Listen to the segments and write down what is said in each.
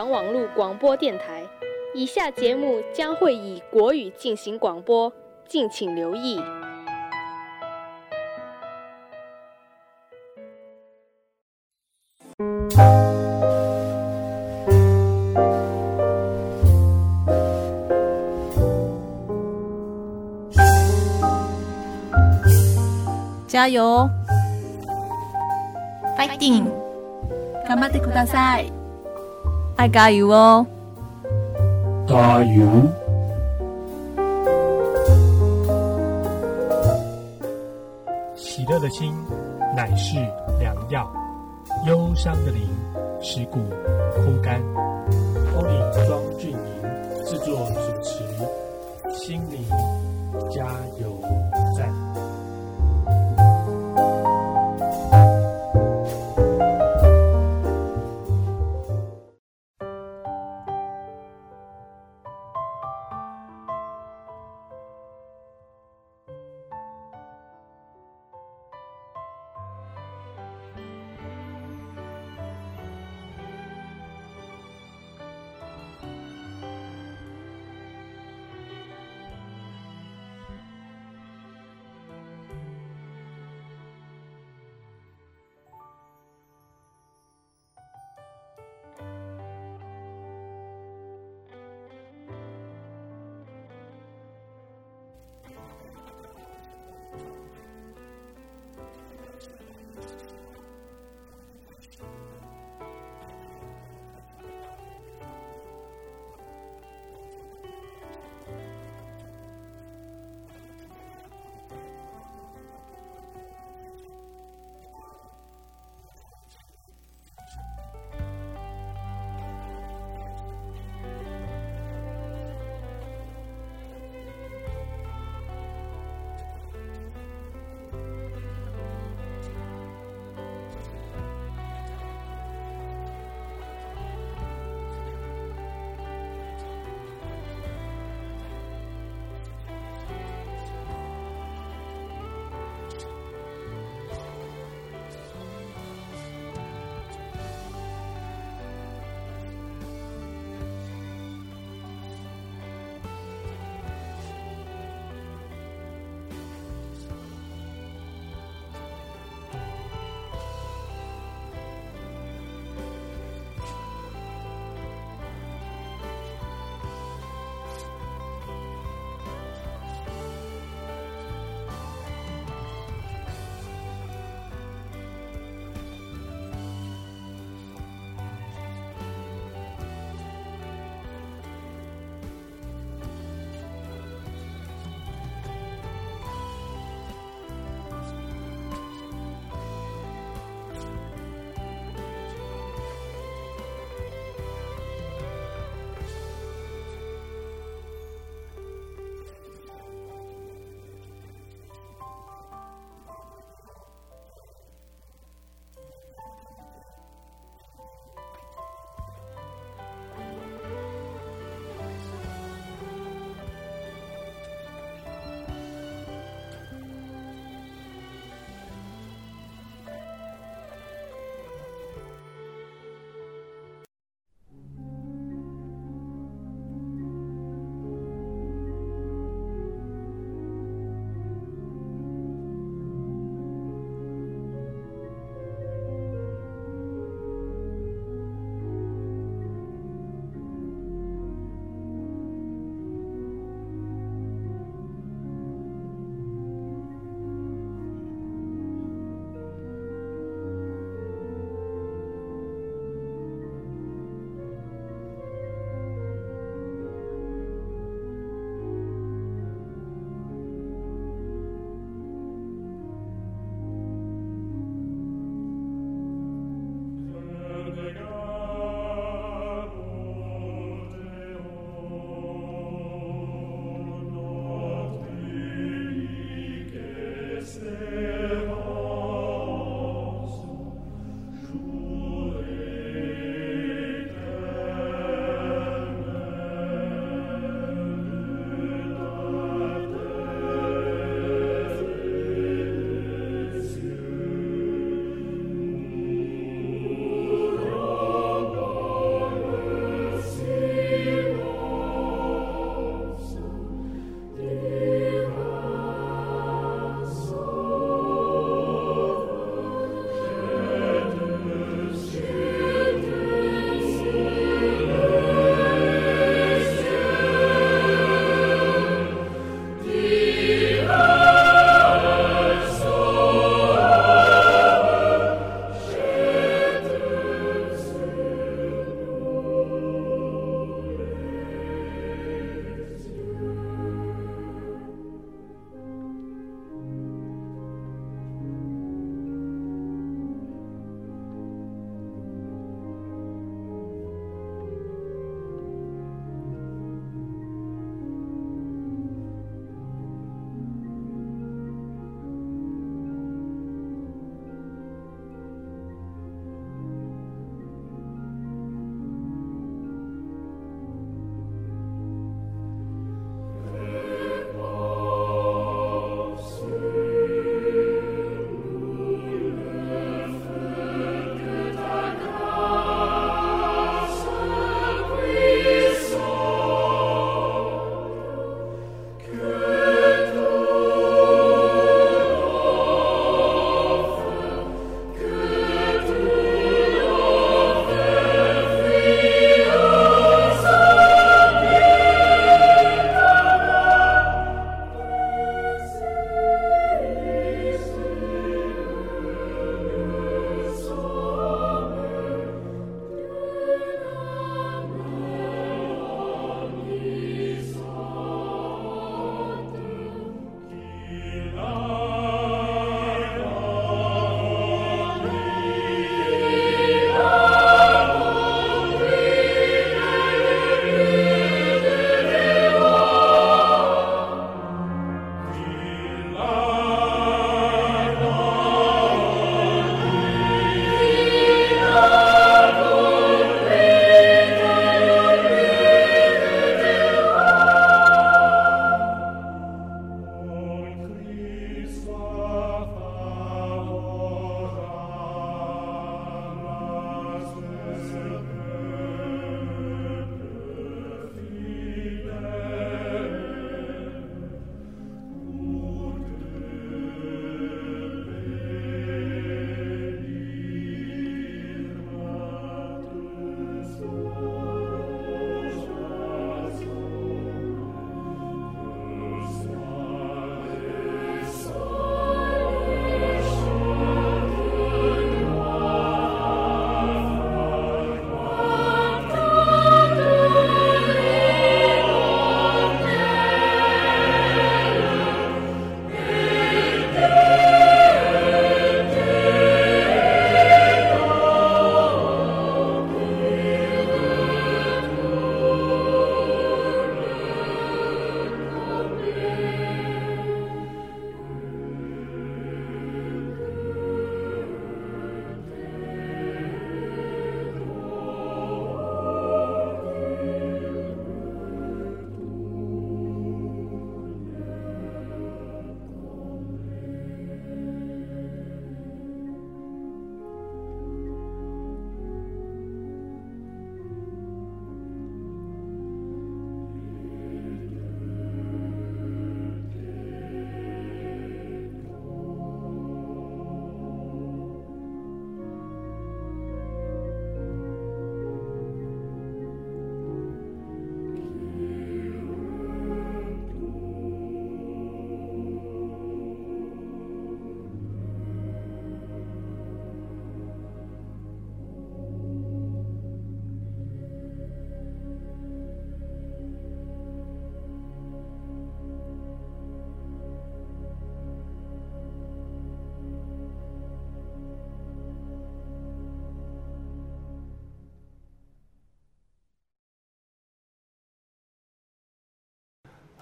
港网络广播电台，以下节目将会以国语进行广播，敬请留意。加油！fighting！頑張ってください！ 爱加油哦！加油！喜乐的心乃是良药，忧伤的灵使骨枯干。欧里庄俊莹制作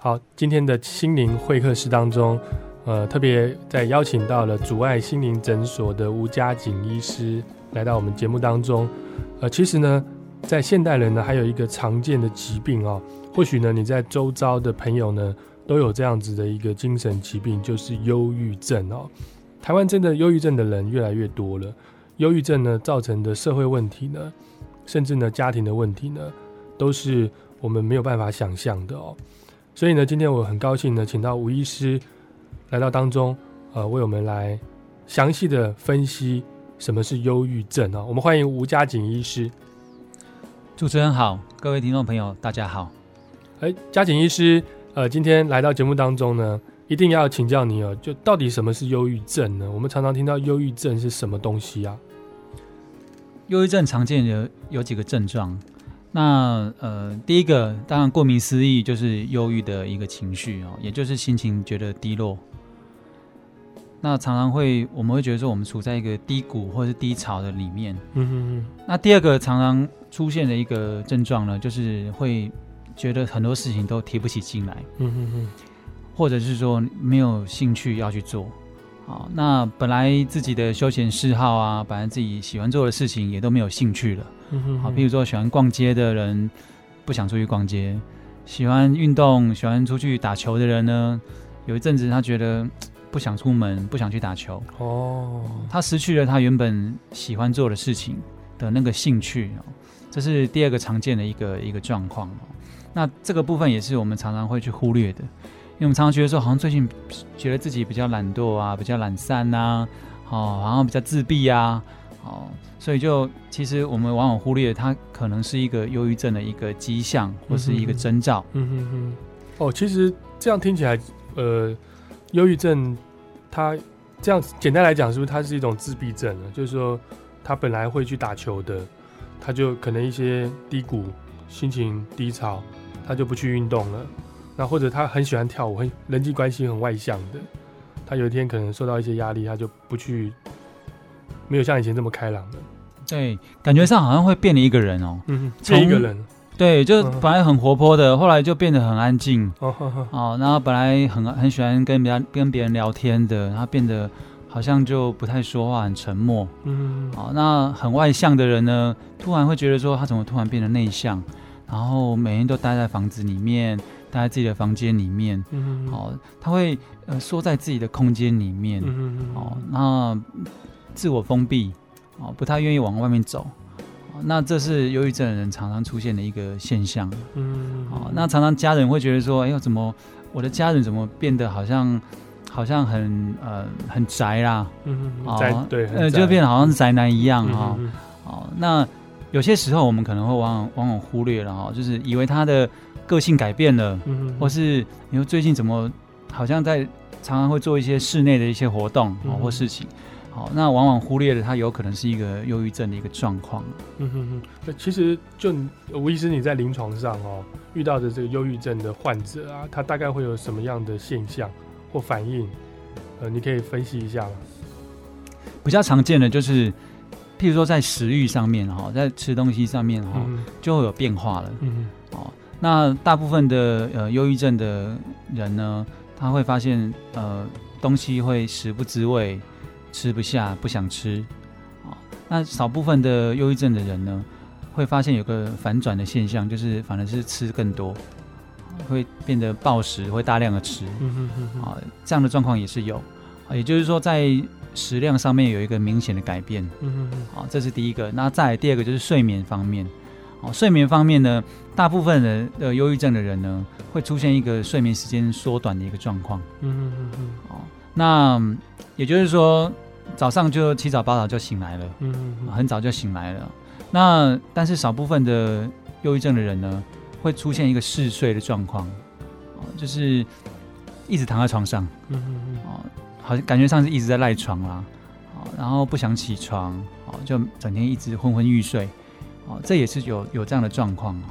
好，今天的心灵会客室当中，呃，特别在邀请到了阻碍心灵诊所的吴家景医师来到我们节目当中。呃，其实呢，在现代人呢，还有一个常见的疾病哦，或许呢，你在周遭的朋友呢，都有这样子的一个精神疾病，就是忧郁症哦。台湾真的忧郁症的人越来越多了，忧郁症呢造成的社会问题呢，甚至呢家庭的问题呢，都是我们没有办法想象的哦。所以呢，今天我很高兴呢，请到吴医师来到当中，呃，为我们来详细的分析什么是忧郁症啊。我们欢迎吴家景医师。主持人好，各位听众朋友，大家好。哎，家景医师，呃，今天来到节目当中呢，一定要请教你哦，就到底什么是忧郁症呢？我们常常听到忧郁症是什么东西啊？忧郁症常见有有几个症状。那呃，第一个当然顾名思义就是忧郁的一个情绪哦，也就是心情觉得低落。那常常会我们会觉得说我们处在一个低谷或者是低潮的里面。嗯哼哼，那第二个常常出现的一个症状呢，就是会觉得很多事情都提不起劲来，嗯哼哼，或者是说没有兴趣要去做。好，那本来自己的休闲嗜好啊，本来自己喜欢做的事情也都没有兴趣了。嗯哼好，譬如说喜欢逛街的人不想出去逛街，喜欢运动、喜欢出去打球的人呢，有一阵子他觉得 不想出门，不想去打球，哦，他失去了他原本喜欢做的事情的那个兴趣哦，这是第二个常见的一个一个状况哦。那这个部分也是我们常常会去忽略的，因为我们常常觉得说，好像最近觉得自己比较懒惰啊，比较懒散呐、哦，然后比较自闭啊，哦，所以就其实我们往往忽略它可能是一个忧郁症的一个迹象或是一个征兆。嗯哼哼，哦，其实这样听起来，呃，忧郁症它这样简单来讲，是不是它是一种自闭症呢？就是说，他本来会去打球的，他就可能一些低谷、心情低潮，他就不去运动了。那或者他很喜欢跳舞，很人际关系很外向的，他有一天可能受到一些压力，他就不去，没有像以前这么开朗了。对，感觉上好像会变了一个人哦。嗯哼，从这一个人，对，就嗯本来很活泼的，后来就变得很安静。哦然后本来很很喜欢跟别人跟别人聊天的，他变得好像就不太说话，很沉默。嗯哦，那很外向的人呢，突然会觉得说他怎么突然变得内向，然后每天都待在房子里面，待在自己的房间里面。嗯哼，哦，他会呃缩在自己的空间里面。嗯哼，哦，那自我封闭，哦，不太愿意往外面走。哦那这是忧郁症的人常常出现的一个现象。嗯，哦，那常常家人会觉得说，哎呦，怎么我的家人怎么变得好像好像很呃很宅啦，嗯哦哼，在对，呃，就变得好像是宅男一样哈、嗯哦，那有些时候我们可能会往往往往忽略了哈、就是以为他的个性改变了，嗯哼，或是你说最近怎么好像在常常会做一些室内的一些活动哦嗯。或事情。好，那往往忽略了他有可能是一个忧郁症的一个状况。嗯哼哼，那其实就你吴医师你在临床上哦遇到的这个忧郁症的患者啊，他大概会有什么样的现象或反应？呃，你可以分析一下吗？比较常见的就是，譬如说在食欲上面哈，在吃东西上面哈，嗯就会有变化了。嗯哦，那大部分的呃忧郁症的人呢，他会发现呃东西会食不知味，吃不下，不想吃。哦，那少部分的忧郁症的人呢，会发现有个反转的现象，就是反而是吃更多，会变得暴食，会大量的吃。啊，这样的状况也是有。啊，也就是说在食量上面有一个明显的改变。嗯哼哼，好，这是第一个。那再来第二个就是睡眠方面。哦，睡眠方面呢，大部分的呃忧郁症的人呢，会出现一个睡眠时间缩短的一个状况。嗯哼哼哼，哦，那嗯也就是说，早上就七早八早就醒来了，嗯哼哼，很早就醒来了。那但是少部分的忧郁症的人呢，会出现一个嗜睡的状况，哦，就是一直躺在床上。嗯嗯嗯，哦，好像感觉上是一直在赖床啦，哦，然后不想起床，哦，就整天一直昏昏欲睡，哦，这也是有有这样的状况哦。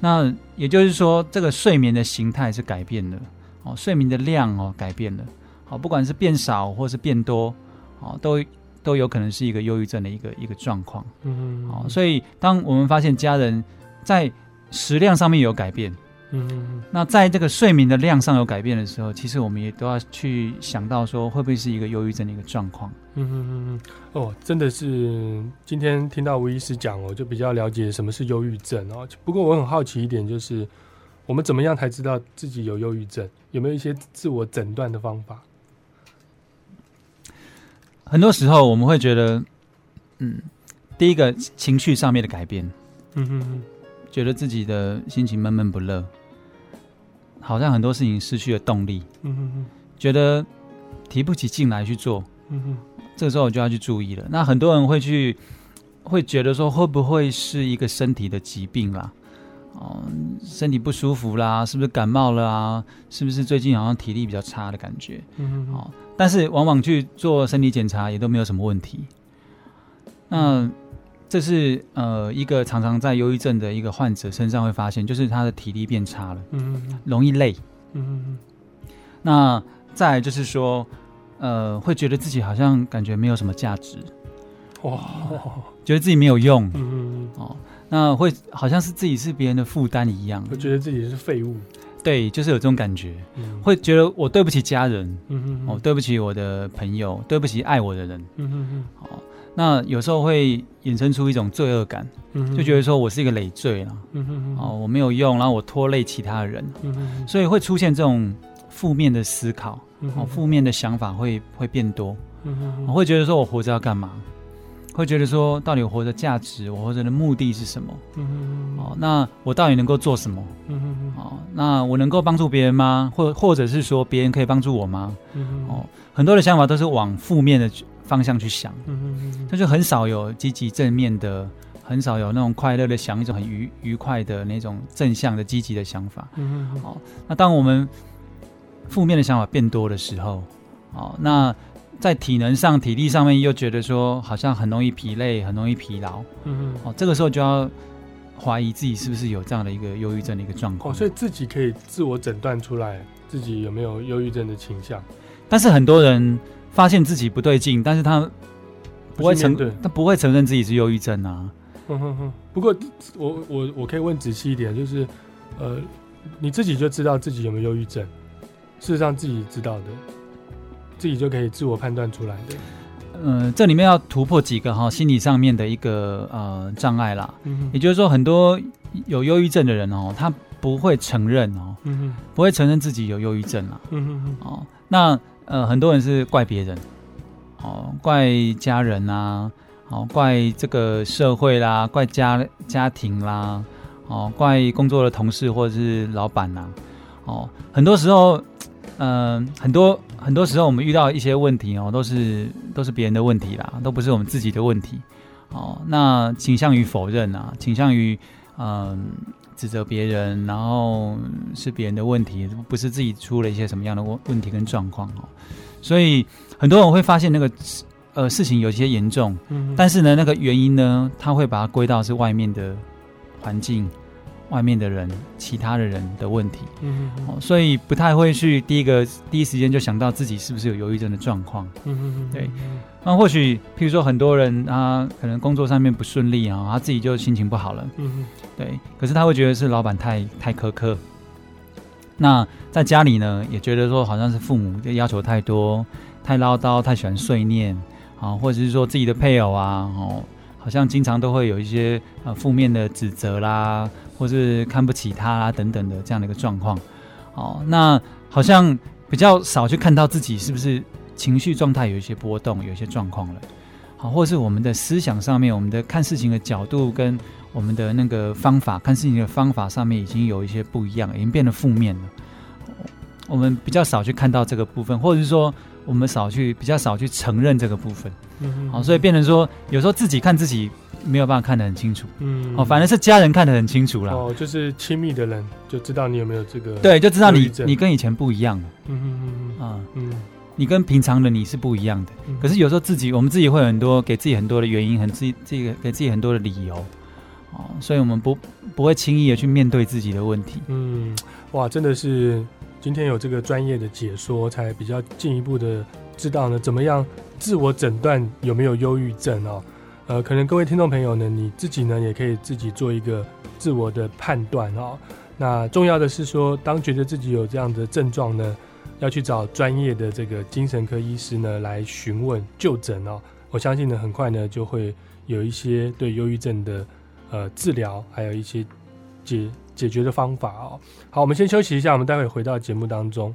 那也就是说，这个睡眠的形态是改变了，哦，睡眠的量哦改变了，好、不管是变少或是变多，哦，都都有可能是一个忧郁症的一个一个状况。嗯哼哦，所以当我们发现家人在食量上面有改变，嗯嗯那在这个睡眠的量上有改变的时候，其实我们也都要去想到说，会不会是一个忧郁症的一个状况。嗯嗯嗯嗯，哦，真的是今天听到吴医师讲，我就比较了解什么是忧郁症哦。不过我很好奇一点，就是我们怎么样才知道自己有忧郁症？有没有一些自我诊断的方法？很多时候我们会觉得，嗯，第一个情绪上面的改变，嗯哼哼觉得自己的心情闷闷不乐，好像很多事情失去了动力，嗯哼哼觉得提不起劲来去做，嗯哼这个时候我就要去注意了。那很多人会去会觉得说，会不会是一个身体的疾病啦？哦，身体不舒服啦，是不是感冒了啊？是不是最近好像体力比较差的感觉？嗯哼哦，但是往往去做身体检查也都没有什么问题。那这是呃一个常常在忧郁症的一个患者身上会发现，就是他的体力变差了，嗯嗯容易累。嗯那再就是说，呃，会觉得自己好像感觉没有什么价值，哇，觉得自己没有用嗯嗯哦。那会好像是自己是别人的负担一样嗯，我，觉得自己是废物。对，就是有这种感觉，嗯。会觉得我对不起家人，哦，对不起我的朋友，对不起爱我的人，嗯嗯哦，那有时候会衍生出一种罪恶感，嗯就觉得说我是一个累赘了，嗯嗯哦，我没有用，然后我拖累其他人，所以会出现这种负面的思考，嗯哦，负面的想法会会变多，我会觉得说我活着要干嘛？会觉得说到底我活着价值，我活着的目的是什么？嗯哦，那我到底能够做什么？嗯哦，那我能够帮助别人吗？或或者是说别人可以帮助我吗？嗯哦，很多的想法都是往负面的方向去想，嗯这就很少有积极正面的，很少有那种快乐的想一种很愉愉快的那种正向的积极的想法。嗯哦，那当我们负面的想法变多的时候，哦，那在体能上、体力上面又觉得说好像很容易疲累、很容易疲劳，嗯哦，这个时候就要怀疑自己是不是有这样的一个忧郁症的一个状况哦，况。所以自己可以自我诊断出来自己有没有忧郁症的倾向，但是很多人发现自己不对劲，但是他不会承去面对，他不会承认自己是忧郁症啊。嗯哼哼。不过我我我可以问仔细一点，就是呃，你自己就知道自己有没有忧郁症，事实上自己知道的，自己就可以自我判断出来的。嗯、这里面要突破几个哈心理上面的一个呃障碍啦。嗯也就是说，很多有忧郁症的人哦，他不会承认哦，嗯哼不会承认自己有忧郁症啦。嗯哼哼哦，那呃很多人是怪别人，哦，怪家人啊，哦，怪这个社会啦，怪家家庭啦，哦，怪工作的同事或者是老板呐、哦，很多时候，嗯、很多很多时候我们遇到一些问题哦，都是都是别人的问题啦，都不是我们自己的问题。哦，那倾向于否认啊，倾向于嗯、指责别人，然后是别人的问题，不是自己出了一些什么样的问问题跟状况哦。所以很多人会发现那个呃事情有些严重，嗯，但是呢，那个原因呢，他会把它归到是外面的环境、外面的人、其他的人的问题。嗯哼哦，所以不太会去第一个第一时间就想到自己是不是有忧郁症的状况。嗯哼哼对。那或许，譬如说很多人他可能工作上面不顺利啊，他自己就心情不好了，嗯哼。对，可是他会觉得是老板太太苛刻。那在家里呢，也觉得说好像是父母的要求太多、太唠叨、太喜欢碎念啊，或者是说自己的配偶啊，哦，好像经常都会有一些呃负面的指责啦，或是看不起他啦等等的这样的一个状况。哦，那好像比较少去看到自己是不是情绪状态有一些波动、有一些状况了。好，或是我们的思想上面，我们的看事情的角度跟我们的那个方法看事情的方法上面已经有一些不一样，已经变得负面了。我们比较少去看到这个部分，或者是说我们少去比较少去承认这个部分。好，所以变成说有时候自己看自己没有办法看得很清楚。嗯哦，反正是家人看得很清楚啦。哦，就是亲密的人就知道你有没有这个，对，就知道你你跟以前不一样了嗯嗯嗯啊、嗯嗯你跟平常的你是不一样的。嗯，可是有时候自己，我们自己会有很多给自己很多的原因，很自己自己给自己很多的理由，哦，所以我们不不会轻易的去面对自己的问题。嗯，哇，真的是今天有这个专业的解说，才比较进一步的知道呢，怎么样自我诊断有没有忧郁症哦。呃，可能各位听众朋友呢，你自己呢也可以自己做一个自我的判断哦。那重要的是说，当觉得自己有这样的症状呢，要去找专业的这个精神科医师呢来询问就诊哦。我相信呢，很快呢就会有一些对忧郁症的呃治疗，还有一些解解决的方法哦。好，我们先休息一下，我们待会回到节目当中。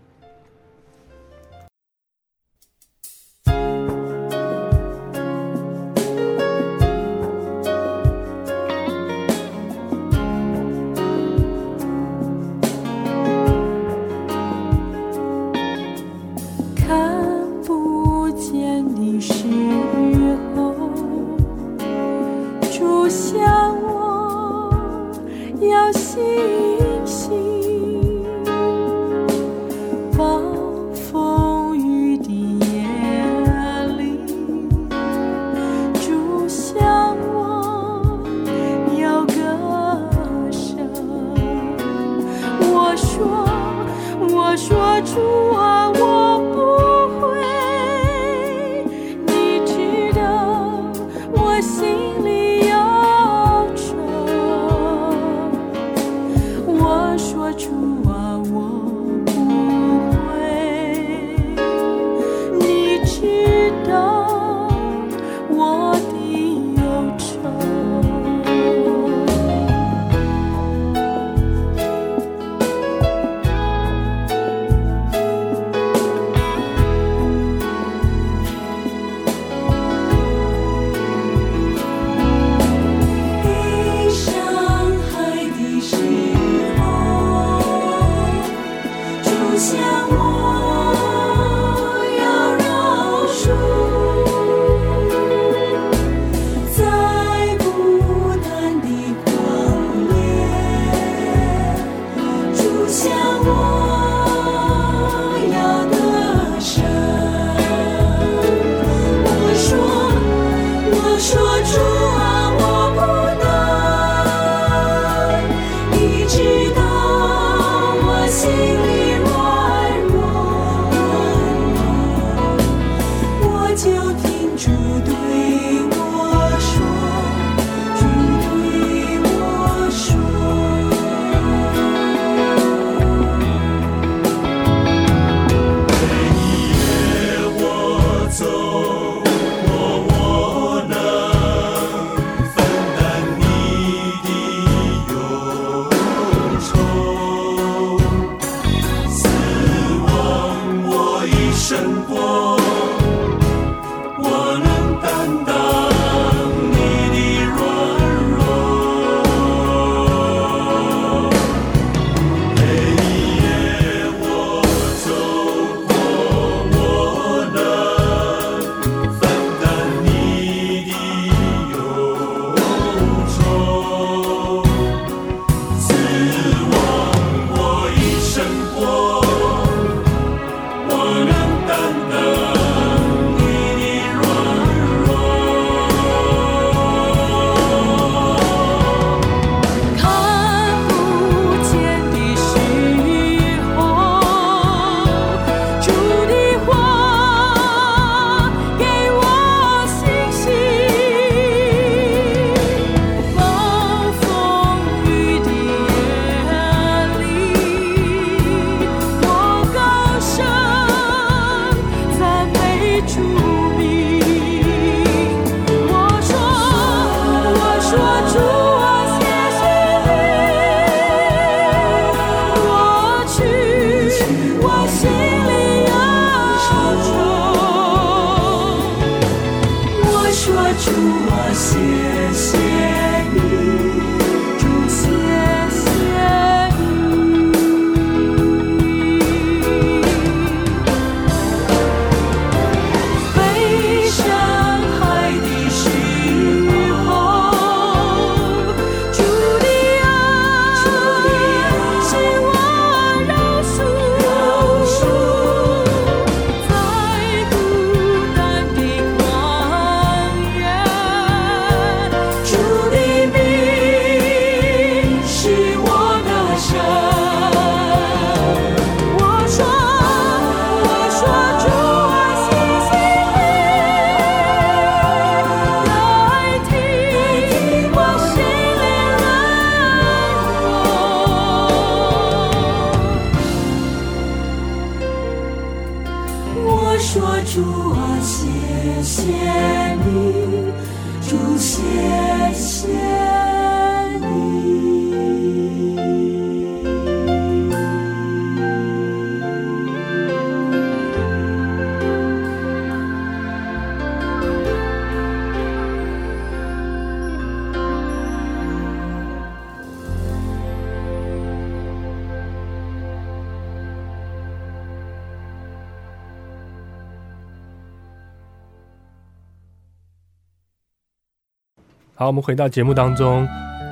好，我们回到节目当中，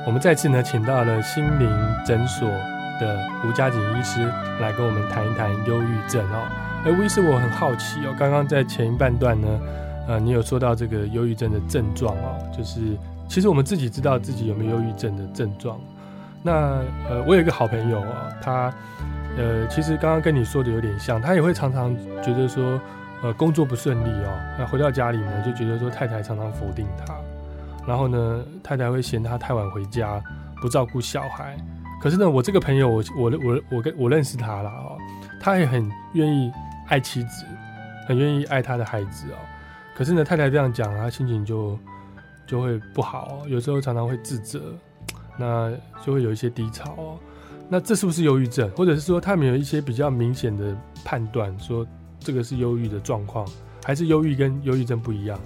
我们再次呢请到了心灵诊所的吴家锦医师来跟我们谈一谈忧郁症哦。哎，吴医师，我很好奇哦，刚刚在前一半段呢，呃，你有说到这个忧郁症的症状哦，就是其实我们自己知道自己有没有忧郁症的症状。那呃，我有一个好朋友啊，他呃，其实刚刚跟你说的有点像，他也会常常觉得说，呃，工作不顺利哦，那回到家里呢，就觉得说太太常常否定他。然后呢，太太会嫌他太晚回家，不照顾小孩。可是呢，我这个朋友，我我我我跟我认识他了哦，他也很愿意爱妻子，很愿意爱他的孩子哦。可是呢，太太这样讲，他心情就就会不好，有时候常常会自责，那就会有一些低潮哦。那这是不是忧郁症？或者是说他们有一些比较明显的判断，说这个是忧郁的状况，还是忧郁跟忧郁症不一样？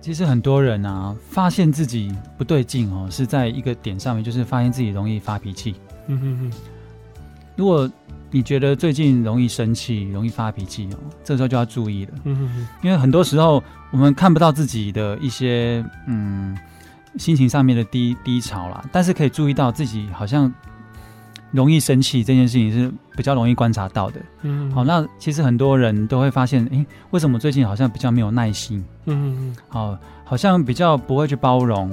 其实很多人啊，发现自己不对劲哦，是在一个点上面，就是发现自己容易发脾气。嗯哼哼，如果你觉得最近容易生气、容易发脾气哦，这时候就要注意了，嗯哼哼，因为很多时候我们看不到自己的一些嗯心情上面的低低潮啦，但是可以注意到自己好像容易生气这件事情是比较容易观察到的。嗯。好，那其实很多人都会发现，诶，为什么最近好像比较没有耐心？嗯哼好，好像比较不会去包容，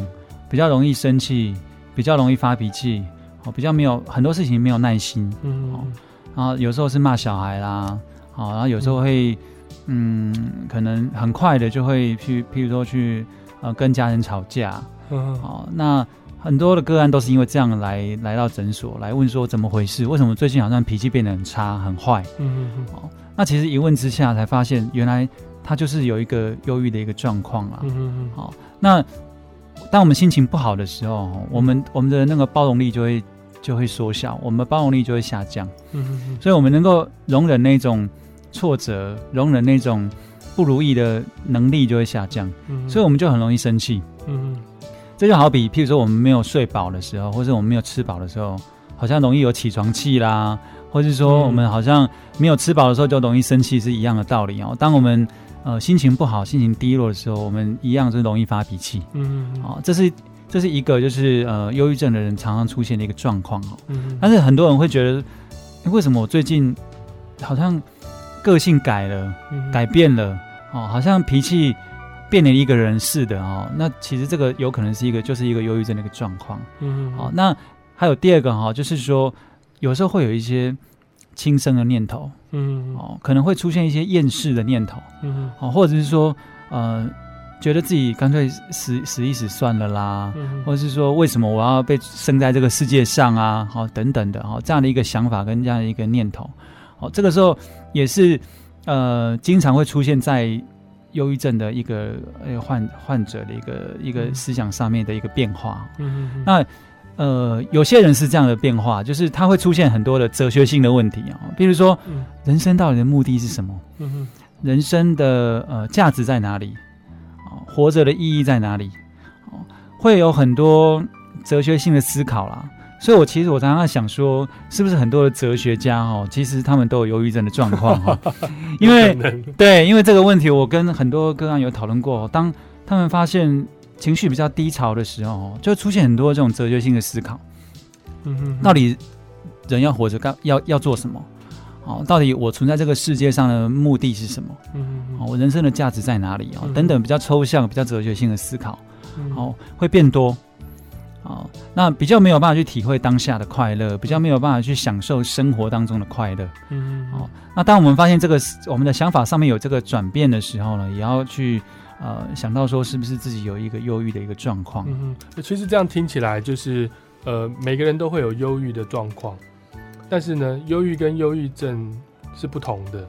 比较容易生气，比较容易发脾气，哦，比较没有很多事情没有耐心，嗯好然后有时候是骂小孩啦，好，然后有时候会，嗯，可能很快的就会去，譬如说去呃跟家人吵架，嗯。好，那很多的个案都是因为这样来来到诊所来问说怎么回事，为什么最近好像脾气变得很差很坏？嗯嗯哦，那其实一问之下才发现，原来他就是有一个忧郁的一个状况啊。嗯哼好，那当我们心情不好的时候，我们我们的那个包容力就会就会缩小，我们的包容力就会下降，所以我们能够容忍那种挫折，容忍那种不如意的能力就会下降，嗯所以我们就很容易生气。嗯这就好比，譬如说我们没有睡饱的时候，或者我们没有吃饱的时候，好像容易有起床气啦，或者说嗯我们好像没有吃饱的时候就容易生气，是一样的道理哦。当我们呃心情不好、心情低落的时候，我们一样是容易发脾气嗯哦。这是这是一个就是呃忧郁症的人常常出现的一个状况哦。嗯但是很多人会觉得，诶为什么我最近好像个性改了？改变了哦，好像脾气变了一个人似的哦。那其实这个有可能是一个就是一个忧郁症的一个状况。嗯好、那还有第二个哈、就是说有时候会有一些轻生的念头嗯哦，可能会出现一些厌世的念头嗯哦，或者是说呃觉得自己干脆死死一死算了啦。嗯或者是说，为什么我要被生在这个世界上啊？好、等等的，好、这样的一个想法跟这样的一个念头，好、这个时候也是呃，经常会出现在忧郁症的一个呃患患者的一个一个思想上面的一个变化。嗯那呃，有些人是这样的变化，就是他会出现很多的哲学性的问题啊、比如说嗯人生到底的目的是什么？嗯人生的呃价值在哪里？哦，活着的意义在哪里？哦，会有很多哲学性的思考啦。所以我其实我常常在想说，是不是很多的哲学家哦，其实他们都有忧郁症的状况哈、哦，因为对，因为这个问题我跟很多个案有讨论过，当他们发现情绪比较低潮的时候哦，就会出现很多这种哲学性的思考。嗯到底人要活着干要要做什么？哦，到底我存在这个世界上的目的是什么？嗯哦，我人生的价值在哪里？哦，嗯等等比较抽象、比较哲学性的思考，嗯哦，会变多。哦，那比较没有办法去体会当下的快乐，比较没有办法去享受生活当中的快乐。嗯哦，那当我们发现这个我们的想法上面有这个转变的时候呢，也要去呃想到说是不是自己有一个忧郁的一个状况。嗯哼，其实这样听起来就是，呃，每个人都会有忧郁的状况，但是呢，忧郁跟忧郁症是不同的。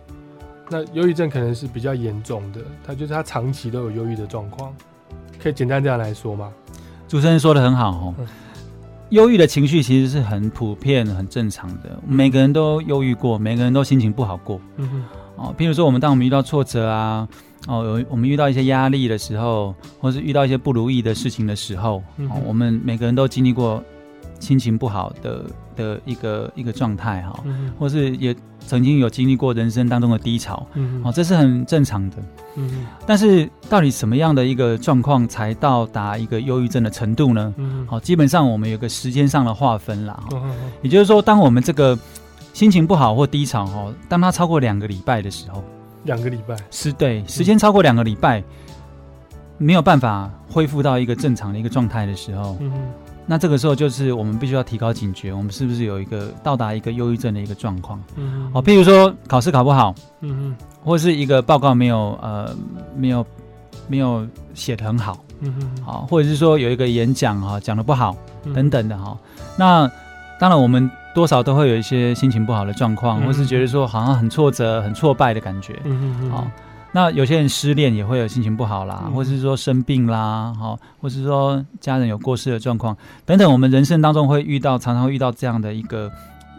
那忧郁症可能是比较严重的，他就是他长期都有忧郁的状况，可以简单这样来说吗？主持人说的很好哦。嗯，忧郁的情绪其实是很普遍、很正常的，每个人都忧郁过，每个人都心情不好过。嗯哼，哦。譬如说，我们当我们遇到挫折啊，哦，有我们遇到一些压力的时候，或是遇到一些不如意的事情的时候，嗯，哦我们每个人都经历过心情不好的的一个一个状态哈，嗯或是也曾经有经历过人生当中的低潮，嗯，哦，这是很正常的。嗯，但是，到底什么样的一个状况才到达一个忧郁症的程度呢？嗯哼，好，基本上我们有个时间上的划分啦。也就是说，当我们这个心情不好或低潮哈，当它超过两个礼拜的时候，两个礼拜，是对时间超过两个礼拜，没有办法恢复到一个正常的一个状态的时候，嗯哼，那这个时候就是我们必须要提高警觉，我们是不是有一个到达一个忧郁症的一个状况？嗯好，譬如说考试考不好，嗯哼，或是一个报告没有呃没有没有写得很好，嗯哼，好，或者是说有一个演讲哈讲的不好嗯等，等的哈。那当然我们多少都会有一些心情不好的状况，嗯或是觉得说好像很挫折、很挫败的感觉。嗯哼，好，那有些人失恋也会有心情不好啦，嗯或是说生病啦，好，或是说家人有过世的状况等等，我们人生当中会遇到，常常会遇到这样的一个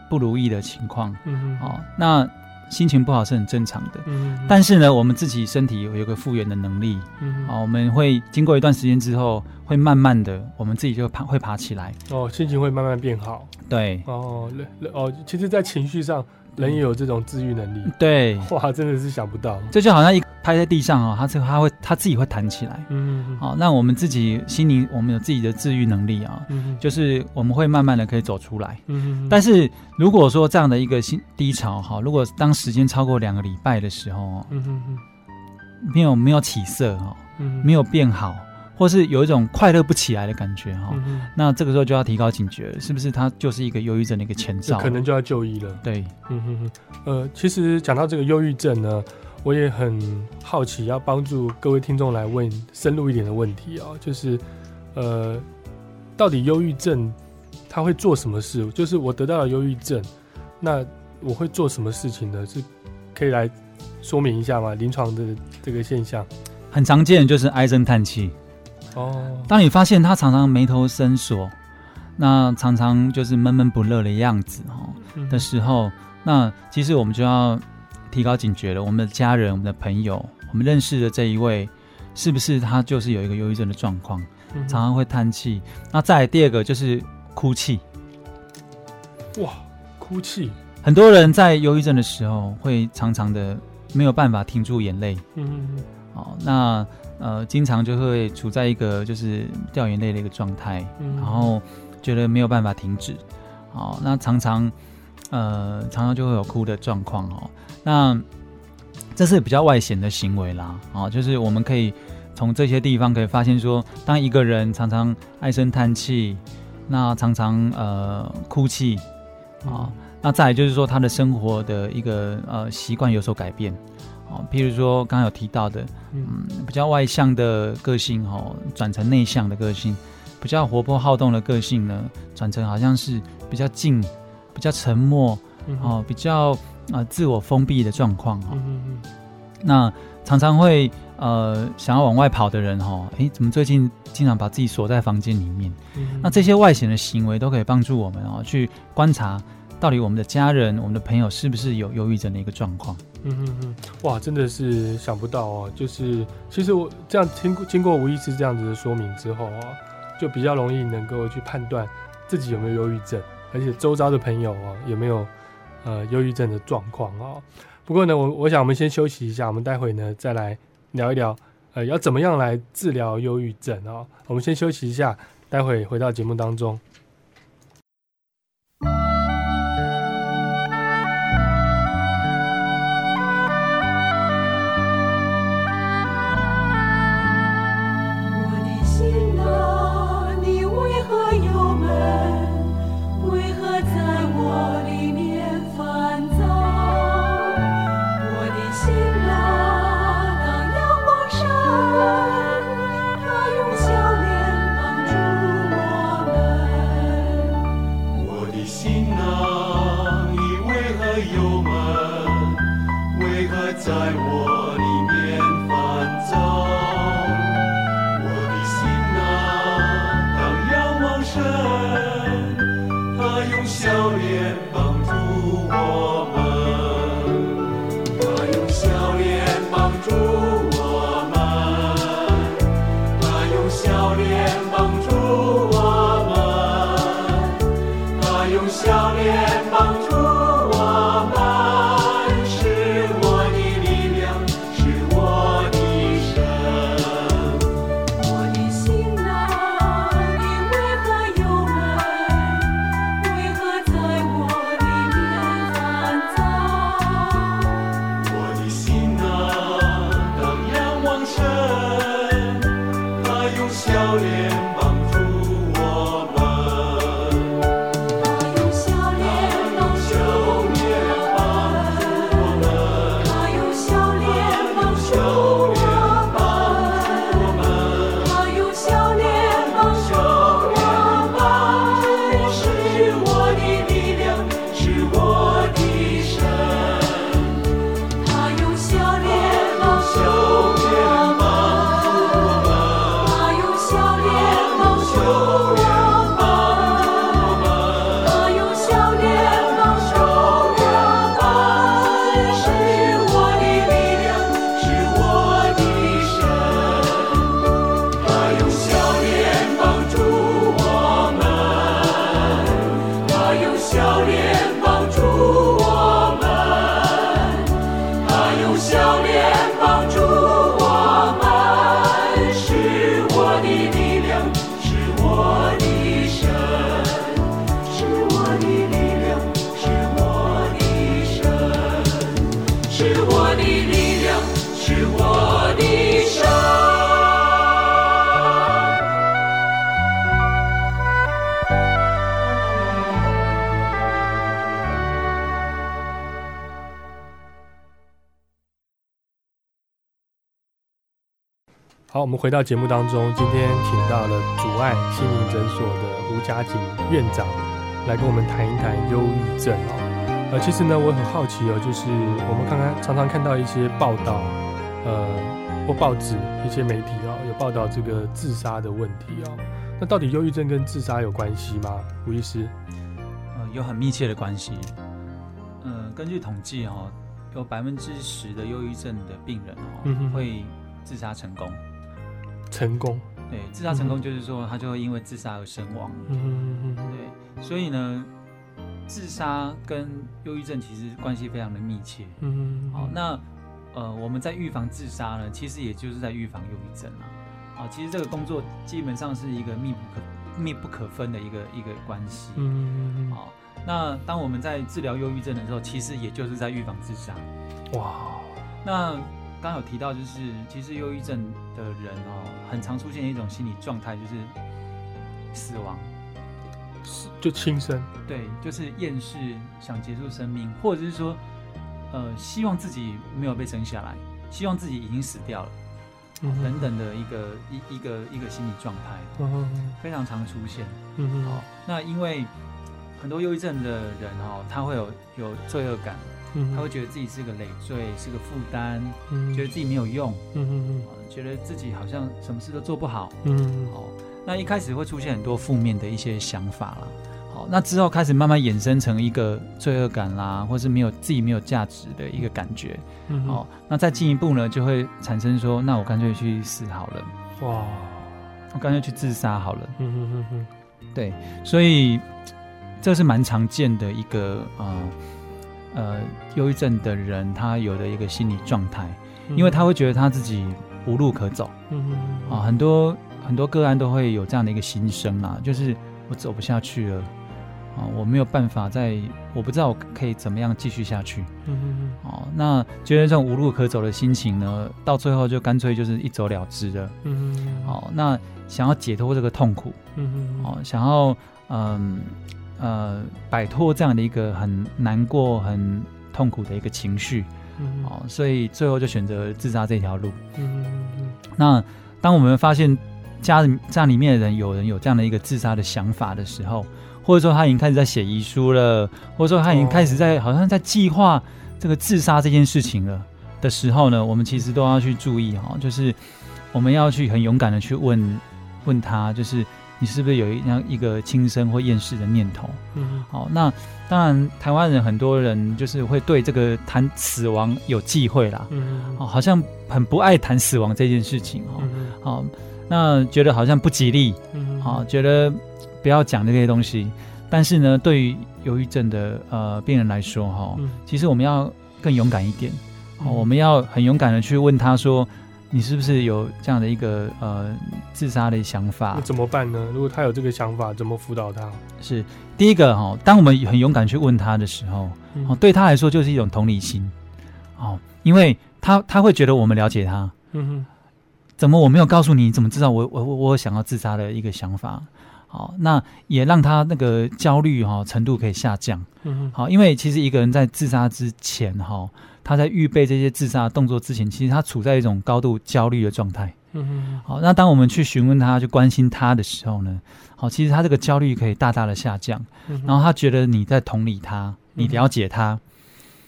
不如意的情况。嗯哼，好，那心情不好是很正常的。嗯哼，但是呢，我们自己身体有有个复原的能力，嗯哼，啊，我们会经过一段时间之后，会慢慢的，我们自己就爬会爬起来。哦，心情会慢慢变好，对哦，人人哦，其实，在情绪上，人也有这种治愈能力，对，哇，真的是想不到，这就好像一拍在地上哦，它这它会它自己会弹起来。嗯哼，好，那我们自己心灵，我们有自己的治愈能力啊，嗯哼，就是我们会慢慢的可以走出来。嗯哼，但是如果说这样的一个心低潮哈，如果当时间超过两个礼拜的时候哦，嗯哼哼，没有没有起色哈，嗯，没有变好，或是有一种快乐不起来的感觉哈，嗯，那这个时候就要提高警觉，是不是它就是一个忧郁症的一个前兆？可能就要就医了。对，嗯哼哼，呃，其实讲到这个忧郁症呢，我也很好奇，要帮助各位听众来问深入一点的问题哦，就是呃，到底忧郁症他会做什么事？就是我得到了忧郁症，那我会做什么事情呢？是可以来说明一下吗？临床的这个现象。很常见的就是唉声叹气。哦，当你发现他常常眉头深锁，那常常就是闷闷不乐的样子哦嗯的时候，那其实我们就要提高警觉了。我们的家人、我们的朋友、我们认识的这一位，是不是他就是有一个忧郁症的状况，嗯常常会叹气？那再来第二个就是哭泣。哇，哭泣，很多人在忧郁症的时候，会常常的没有办法停住眼泪。嗯嗯嗯哦，那呃，经常就会处在一个就是掉眼泪的一个状态，嗯然后觉得没有办法停止，哦，那常常呃常常就会有哭的状况哦，那这是比较外显的行为啦，哦，就是我们可以从这些地方可以发现说，当一个人常常唉声叹气，那常常呃哭泣，啊、那再来就是说他的生活的一个呃习惯有所改变，哦，譬如说刚刚有提到的，嗯嗯，比较外向的个性哦，转成内向的个性；比较活泼好动的个性呢，转成好像是比较静、比较沉默哦，比较呃自我封闭的状况哦。嗯那常常会呃想要往外跑的人哦，诶，怎么最近经常把自己锁在房间里面？嗯那这些外显的行为都可以帮助我们哦，去观察到底我们的家人、我们的朋友是不是有忧郁症的一个状况。嗯哼哼，哇，真的是想不到哦。就是其实我这样经过经过吴医师这样子的说明之后啊，就比较容易能够去判断自己有没有忧郁症，而且周遭的朋友哦有没有呃忧郁症的状况哦。不过呢，我我想我们先休息一下，我们待会呢再来聊一聊，呃，要怎么样来治疗忧郁症哦。我们先休息一下，待会回到节目当中。们回到节目当中，今天请到了阻碍心灵诊所的吴家景院长来跟我们谈一谈忧郁症哦。呃，其实呢，我很好奇哦，就是我们看看常常看到一些报道，呃，或报纸一些媒体哦，有报道这个自杀的问题哦。那到底忧郁症跟自杀有关系吗？吴医师？呃，有很密切的关系。嗯、根据统计哦，有百分之十的忧郁症的病人哦、嗯会自杀成功。成功？对，自杀成功就是说他就会因为自杀而身亡。嗯嗯嗯对，所以呢，自杀跟忧郁症其实关系非常的密切。嗯好，那呃，我们在预防自杀呢，其实也就是在预防忧郁症啊。啊，其实这个工作基本上是一个密不可密不可分的一个一个关系。嗯嗯好，那当我们在治疗忧郁症的时候，其实也就是在预防自杀。嗯，哇，那刚有提到，就是其实忧郁症的人哦，很常出现一种心理状态，就是死亡。是就轻生，对，就是厌世，想结束生命，或者是说，呃，希望自己没有被生下来，希望自己已经死掉了，嗯等等的一个一一个一个心理状态，嗯非常常出现。嗯好、那因为很多忧郁症的人哦，他会有有罪恶感，嗯他会觉得自己是个累赘，是个负担，嗯觉得自己没有用，嗯嗯啊觉得自己好像什么事都做不好。嗯哦，那一开始会出现很多负面的一些想法啦。好，那之后开始慢慢衍生成一个罪恶感啦，或是没有自己没有价值的一个感觉。嗯哦，那再进一步呢，就会产生说，那我干脆去死好了，哇，我干脆去自杀好了。嗯嗯嗯嗯对，所以这是蛮常见的一个呃呃忧郁症的人他有的一个心理状态，嗯，因为他会觉得他自己无路可走。嗯嗯啊，很多很多个案都会有这样的一个心声啦，就是我走不下去了，啊，我没有办法再，我不知道我可以怎么样继续下去，嗯嗯哦，那觉得这种无路可走的心情呢，到最后就干脆就是一走了之了，嗯嗯哦，那想要解脱这个痛苦，嗯嗯哦，想要嗯呃摆脱这样的一个很难过、很痛苦的一个情绪，嗯。哦，所以最后就选择自杀这条路。嗯嗯那当我们发现家里家里面的人有人有这样的一个自杀的想法的时候，或者说他已经开始在写遗书了，或者说他已经开始在、好像在计划这个自杀这件事情了，的时候呢，我们其实都要去注意哈，就是我们要去很勇敢的去问问他，就是你是不是有一样一个轻生或厌世的念头？嗯。好，那当然台湾人很多人就是会对这个谈死亡有忌讳啦，嗯。哦，好像很不爱谈死亡这件事情哦，嗯。好，那觉得好像不吉利，嗯。好，觉得不要讲这些东西。但是呢，对于忧郁症的呃病人来说，哈、嗯。其实我们要更勇敢一点，我们要很勇敢的去问他说，你是不是有这样的一个呃自杀的想法那？怎么办呢？如果他有这个想法，怎么辅导他？是第一个哈、当我们很勇敢去问他的时候，嗯哦，对他来说就是一种同理心，哦，因为他他会觉得我们了解他，嗯哼怎么我没有告诉你？你怎么知道我我我我想要自杀的一个想法？好，那也让他那个焦虑哈、程度可以下降。嗯哼好，因为其实一个人在自杀之前哈、他在预备这些自杀的动作之前，其实他处在一种高度焦虑的状态。嗯哼好，那当我们去询问他、去关心他的时候呢，好，其实他这个焦虑可以大大的下降，嗯然后他觉得你在同理他，你了解他。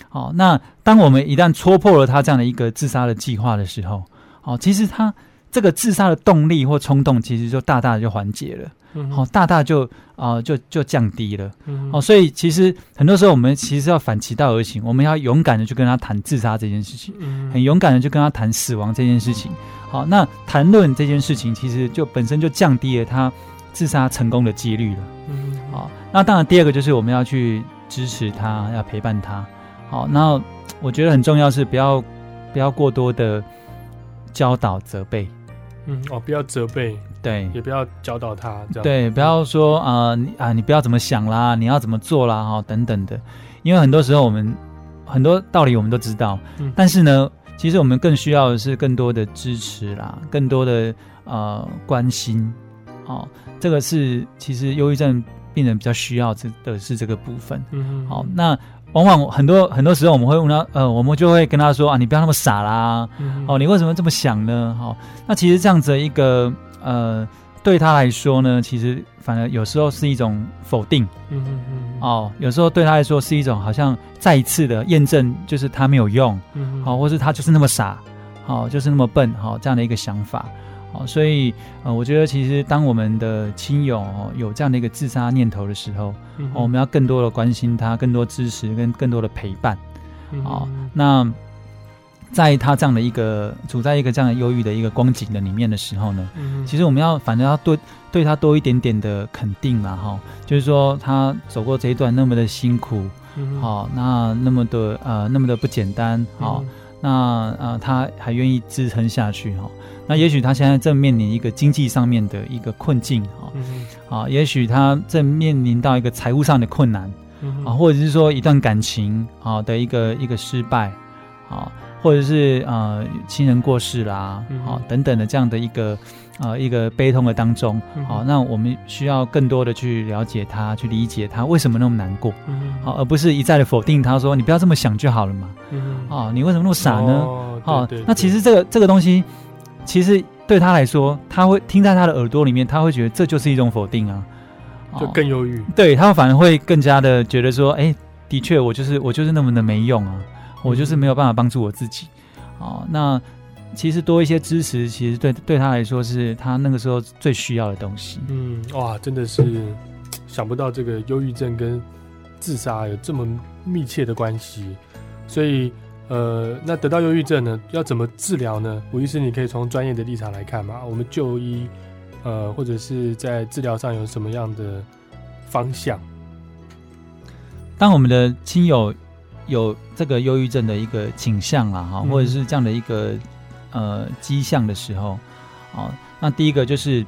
好，那当我们一旦戳破了他这样的一个自杀的计划的时候，好，其实他这个自杀的动力或冲动，其实就大大的就缓解了，好，大大就啊、就就降低了。嗯哼哦，所以其实很多时候我们其实要反其道而行，我们要勇敢的去跟他谈自杀这件事情，嗯很勇敢的去跟他谈死亡这件事情。好，那谈论这件事情，其实就本身就降低了他自杀成功的几率了。嗯哼好，那当然第二个就是我们要去支持他，要陪伴他。好，那我觉得很重要是不要不要过多的教导责备，嗯哦，不要责备，对，也不要教导他，这样。对，不要说啊、你啊，你不要怎么想啦，你要怎么做啦，哈、等等的，因为很多时候我们很多道理我们都知道，嗯。但是呢，其实我们更需要的是更多的支持啦，更多的呃关心，哦，这个是其实忧郁症病人比较需要这的是这个部分。嗯哼好，那往往很多很多时候我们会问他，呃，我们就会跟他说啊，你不要那么傻啦，嗯哦，你为什么这么想呢？好、那其实这样子一个呃，对他来说呢，其实反而有时候是一种否定嗯嗯嗯哦，有时候对他来说是一种好像再一次的验证，就是他没有用，嗯哼好、或是他就是那么傻，好、就是那么笨，好、这样的一个想法。好，所以呃，我觉得其实当我们的亲友哦有这样的一个自杀念头的时候，嗯哦我们要更多的关心他，更多支持跟更多的陪伴。嗯哼。哦，那在他这样的一个处在一个这样的忧郁的一个光景的里面的时候呢，嗯其实我们要反正要对对他多一点点的肯定啦，哈，就是说他走过这一段那么的辛苦，好、那那么的呃那么的不简单，好、嗯那呃他还愿意支撑下去，哈、那也许他现在正面临一个经济上面的一个困境，哈、嗯哼。啊，也许他正面临到一个财务上的困难，啊，或者是说一段感情啊的一个一个失败，啊，或者是呃亲人过世啦，嗯啊等等的这样的一个呃一个悲痛的当中，嗯好、那我们需要更多的去了解他，去理解他为什么那么难过，好、而不是一再的否定他说你不要这么想就好了嘛，啊，你为什么那么傻呢？哦哦对对，那其实这个这个东西，其实对他来说，他会听在他的耳朵里面，他会觉得这就是一种否定啊，就哦。更忧郁，对他反而会更加的觉得说，哎，的确，我就是我就是那么的没用啊，我就是没有办法帮助我自己。哦，那其实多一些支持，其实对对他来说是他那个时候最需要的东西。嗯，哇，真的是想不到这个忧郁症跟自杀有这么密切的关系，所以呃，那得到忧郁症呢，要怎么治疗呢？吴医师，你可以从专业的立场来看嘛，我们就医呃，或者是在治疗上有什么样的方向？当我们的亲友有这个忧郁症的一个倾向啦，哈，嗯或者是这样的一个呃迹象的时候，哦，那第一个就是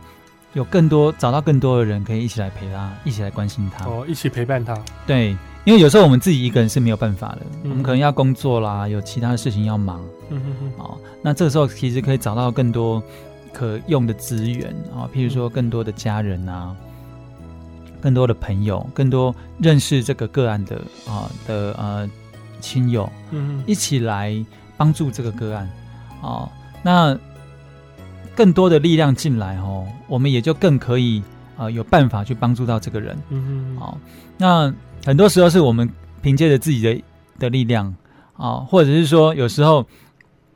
有更多找到更多的人可以一起来陪他，一起来关心他。哦，一起陪伴他。对，因为有时候我们自己一个人是没有办法的，嗯。我们可能要工作啦，有其他的事情要忙，嗯哼哼，哦，那这个时候其实可以找到更多可用的资源啊、哦，譬如说更多的家人啊，更多的朋友，更多认识这个个案的啊、的呃亲友，嗯哼，一起来帮助这个个案哦。那更多的力量进来哦，我们也就更可以呃有办法去帮助到这个人。嗯那很多时候是我们凭借着自己的的力量啊、或者是说有时候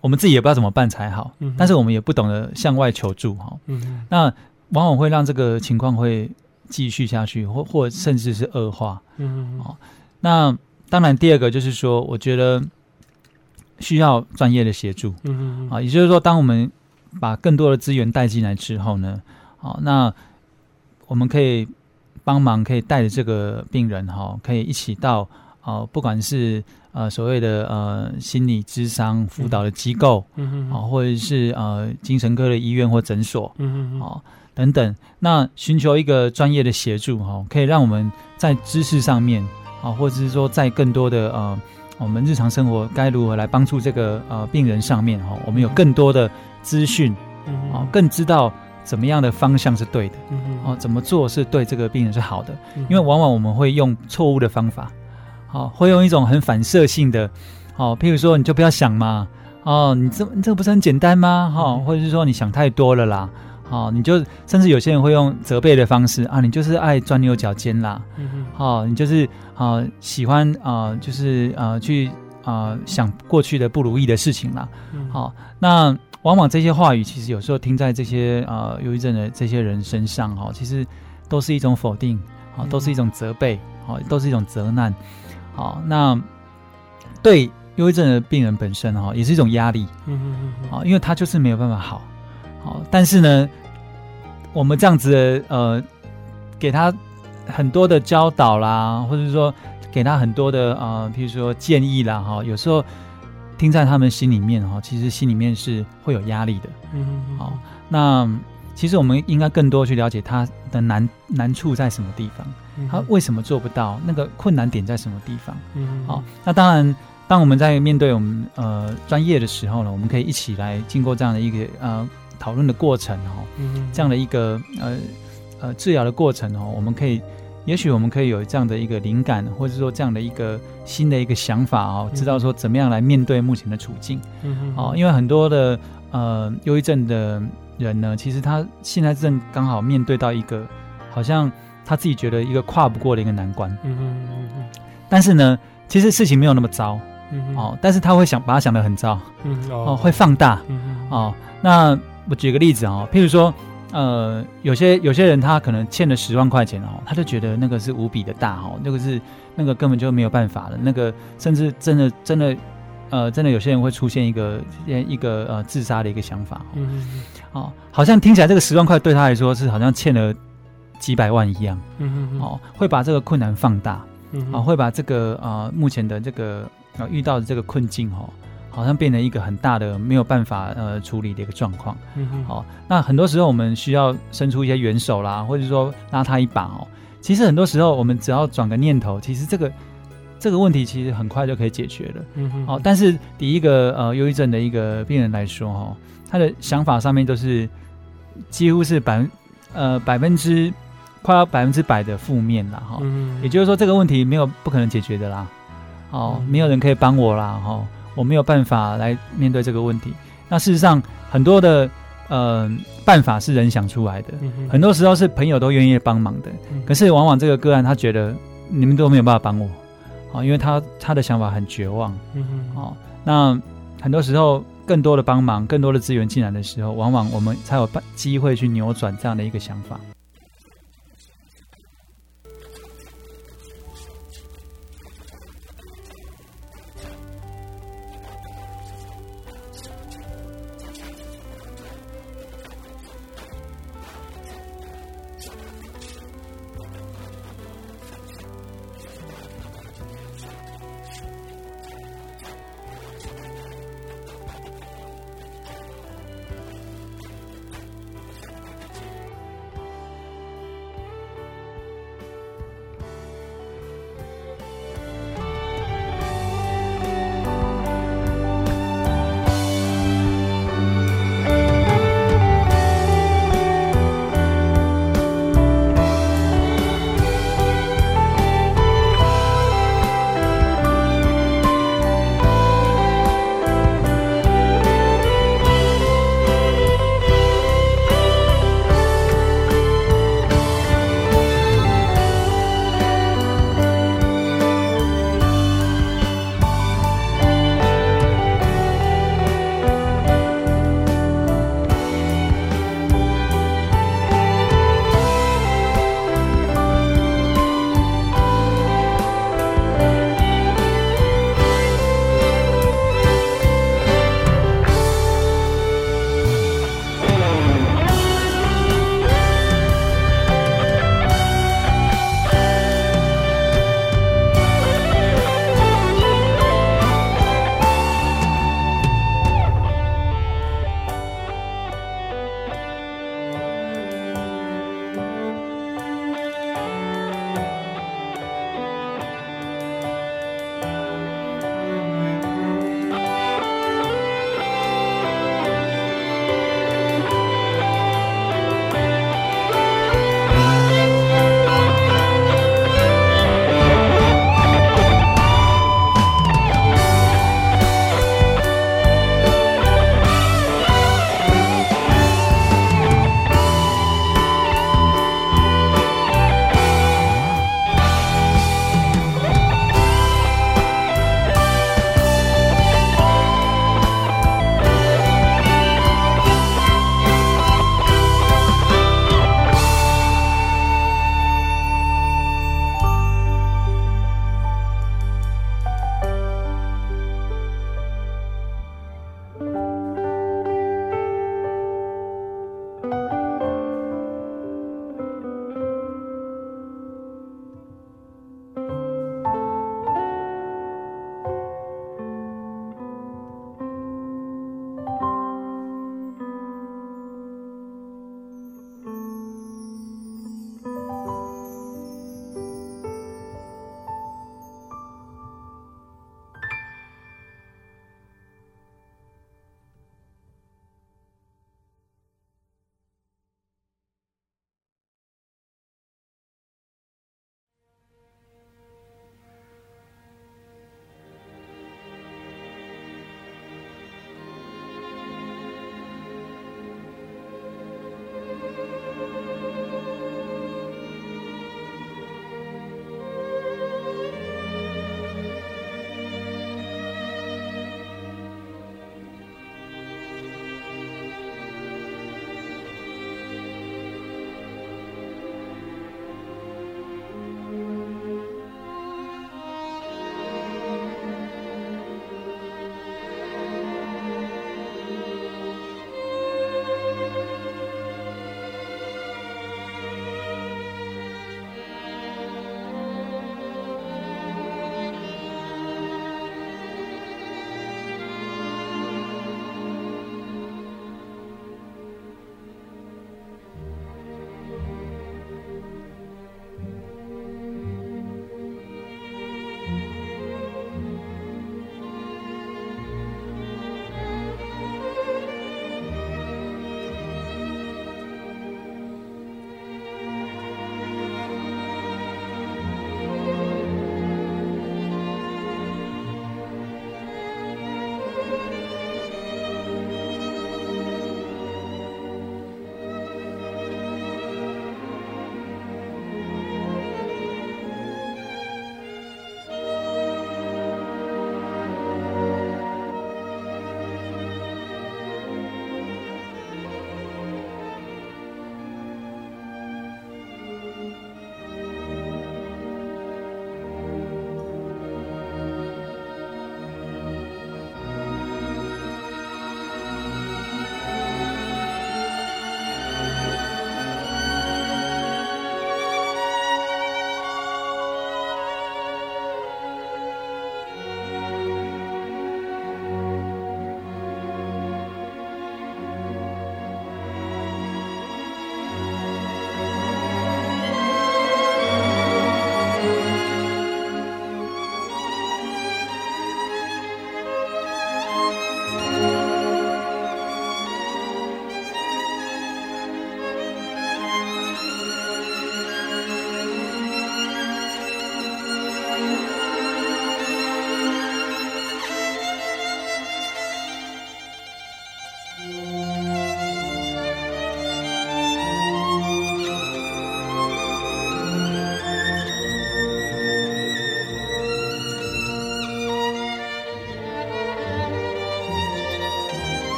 我们自己也不知道怎么办才好，嗯但是我们也不懂得向外求助哈。嗯那往往会让这个情况会继续下去，或或甚至是恶化。嗯啊那当然，第二个就是说，我觉得需要专业的协助嗯啊，也就是说，当我们把更多的资源带进来之后呢，啊，那我们可以帮忙，可以带着这个病人哈、可以一起到呃，不管是呃所谓的呃心理智商辅导的机构嗯啊，或者是呃精神科的医院或诊所，嗯哦等等，那寻求一个专业的协助哈、哦，可以让我们在知识上面啊、或者是说在更多的呃我们日常生活该如何来帮助这个呃病人上面哈、哦，我们有更多的资讯啊哦，更知道怎么样的方向是对的嗯哦，怎么做是对这个病人是好的，因为往往我们会用错误的方法，好、会用一种很反射性的，哦，譬如说你就不要想嘛，哦，你这你这不是很简单吗？哈、哦，或者是说你想太多了啦，哦，你就甚至有些人会用责备的方式啊，你就是爱钻牛角尖啦，嗯哦，你就是啊、喜欢啊、就是啊、去啊、想过去的不如意的事情啦，好、那往往这些话语其实有时候听在这些呃忧郁症的这些人身上哈、其实都是一种否定，好、都是一种责备，好、都是一种责难，好、那对忧郁症的病人本身哈、也是一种压力，嗯嗯嗯，啊、因为他就是没有办法好，好、但是呢，我们这样子的呃，给他很多的教导啦，或者说给他很多的呃，譬如说建议啦，哈、有时候听在他们心里面哈、其实心里面是会有压力的。嗯好、那其实我们应该更多去了解他的难难处在什么地方，他为什么做不到，那个困难点在什么地方。嗯好、那当然，当我们在面对我们呃专业的时候呢，我们可以一起来经过这样的一个呃讨论的过程哦，嗯这样的一个呃呃治疗的过程哦，我们可以，也许我们可以有这样的一个灵感，或者说这样的一个新的一个想法哦，知道说怎么样来面对目前的处境。嗯哦，因为很多的呃忧郁症的人呢，其实他现在正刚好面对到一个好像他自己觉得一个跨不过的一个难关，嗯嗯但是呢，其实事情没有那么糟。嗯哦，但是他会想把它想得很糟。嗯哦，会放大。嗯哦。那我举个例子哦，譬如说，呃，有些有些人他可能欠了十万块钱哦，他就觉得那个是无比的大哦，那个是那个根本就没有办法了，那个甚至真的真的呃，真的有些人会出现一个一个呃自杀的一个想法哦。嗯哦，好像听起来这个十万块对他来说是好像欠了几百万一样嗯哦，会把这个困难放大。嗯啊，会把这个啊、目前的这个呃遇到的这个困境哦，好像变成一个很大的没有办法呃处理的一个状况。嗯好、那很多时候我们需要伸出一些援手啦，或者说拉他一把哦。其实很多时候我们只要转个念头，其实这个这个问题其实很快就可以解决了。嗯哼哦，但是第一个呃忧郁症的一个病人来说哦，他的想法上面都是几乎是百分呃百分之快要百分之百的负面啦哈。嗯也就是说，这个问题没有不可能解决的啦。哦，嗯没有人可以帮我啦，哈、哦，我没有办法来面对这个问题。那事实上，很多的呃办法是人想出来的，嗯很多时候是朋友都愿意帮忙的。可是往往这个个案他觉得你们都没有办法帮我，哦，因为他他的想法很绝望，嗯哦，那很多时候更多的帮忙、更多的资源进来的时候，往往我们才有办机会去扭转这样的一个想法。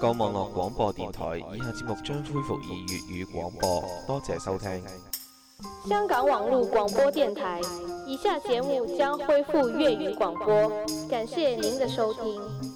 香港网络广播电台以下节目将恢复以粤语广播多谢收听。香港网络广播电台以下节目将恢复粤语广播感谢您的收听。